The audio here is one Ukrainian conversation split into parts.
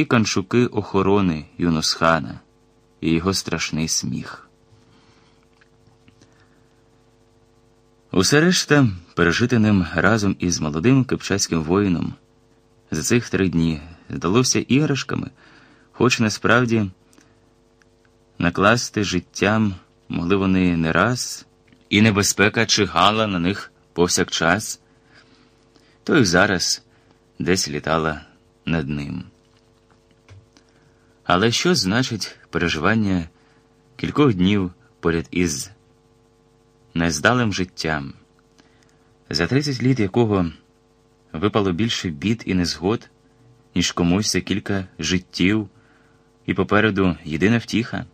і канчуки охорони Юнусхана, і його страшний сміх. Усе решта пережити ним разом із молодим кипчацьким воїном за цих три дні здалося іграшками, хоч насправді накласти життям могли вони не раз, і небезпека чигала на них повсякчас, то й зараз десь літала над ним. Але що значить переживання кількох днів поряд із нездалим життям, за 30 літ якого випало більше бід і незгод, ніж комусь за кілька життів, і попереду єдина втіха?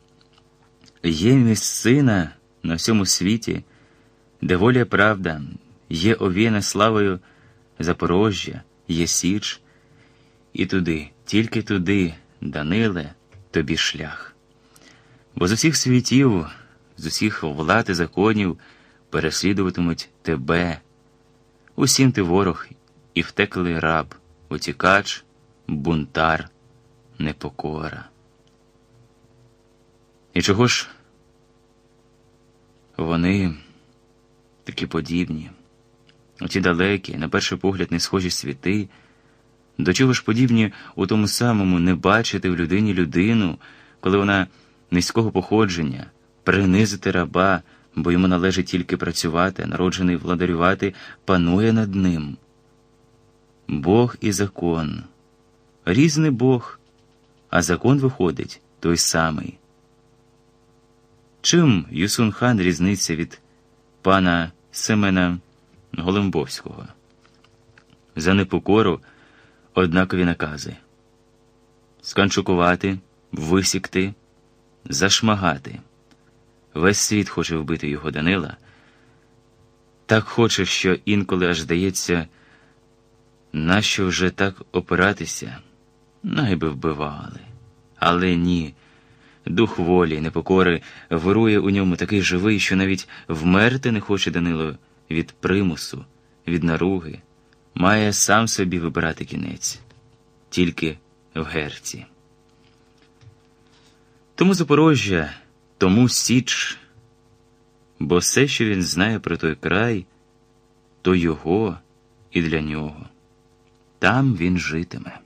Є місцина на всьому світі, де воля правда, є овіяна славою Запорожжя, є Січ, і туди, тільки туди, Даниле, тобі шлях. Бо з усіх світів, з усіх влад і законів переслідуватимуть тебе. Усім ти ворог і втеклий раб, утікач, бунтар, непокора. І чого ж вони такі подібні, оті далекі, на перший погляд, не схожі світи, до чого ж подібні у тому самому не бачити в людині людину, коли вона низького походження, принизити раба, бо йому належить тільки працювати, народжений владарювати, панує над ним. Бог і закон. Різний Бог, а закон виходить той самий. Чим Юсун хан різниця від пана Семена Голембовського? За непокору однакові накази сканчукувати, висікти, зашмагати. Весь світ хоче вбити його Данила. Так хоче, що інколи аж здається, нащо вже так опиратися, найби вбивали. Але ні. Дух волі, непокори вирує у ньому такий живий, що навіть вмерти не хоче Данило від примусу, від наруги, має сам собі вибирати кінець, тільки в герці. Тому Запорожжя, тому Січ, бо все, що він знає про той край, то його і для нього. Там він житиме.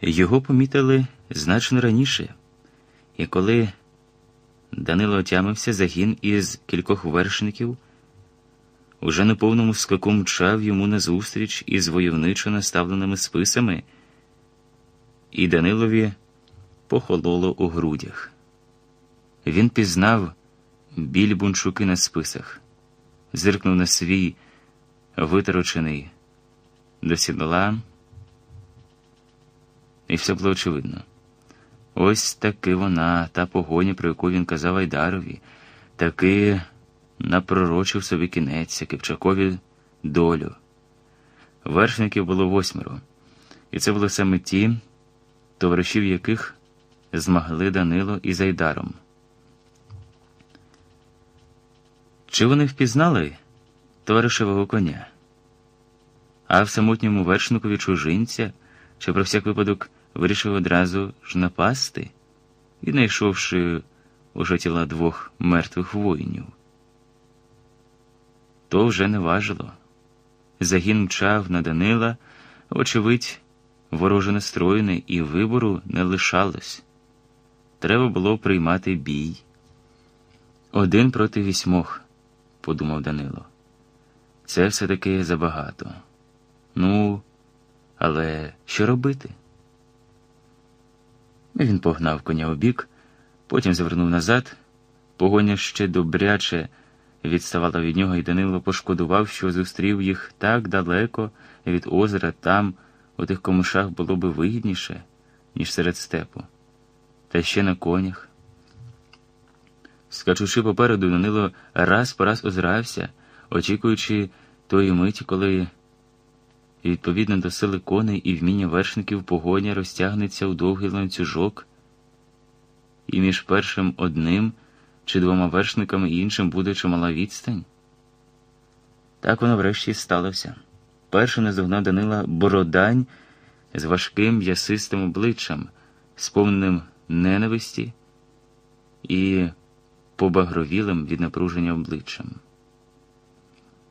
Його помітили значно раніше, і коли Данило отямився, загін із кількох вершників уже на повному скаку мчав йому назустріч із войовничо наставленими списами, і Данилові похололо у грудях. Він пізнав біль бунчуки на списах, зиркнув на свій виторочений до сідла. І все було очевидно. Ось таки вона, та погоня, про яку він казав Айдарові, таки напророчив собі кінець, Кипчакові долю. Вершників було восьмеро, і це були саме ті, товаришів яких змогли Данило із Айдаром. Чи вони впізнали товаришевого коня? А в самотньому вершникові чужинця, чи про всяк випадок вирішив одразу ж напасти, віднайшовши уже тіла двох мертвих воїнів. То вже не важило. Загін мчав на Данила, очевидь, вороже настроєний, і вибору не лишалось. Треба було приймати бій. Один проти вісьмох, подумав Данило. Це все таки забагато. Ну, але що робити? Він погнав коня у бік, потім завернув назад. Погоня ще добряче відставала від нього, і Данило пошкодував, що зустрів їх так далеко від озера, там, у тих комишах було би вигідніше, ніж серед степу, та ще на конях. Скачучи попереду, Данило раз по раз озирався, очікуючи тої миті, коли. Відповідно до сили коней і вміння вершників погоня розтягнеться у довгий ланцюжок, і між першим одним чи двома вершниками і іншим буде чимала відстань. Так воно врешті сталося. першим наздогнав Данила Бородань з важким м'ясистим обличчям, сповненим ненависті і побагровілим від напруження обличчям.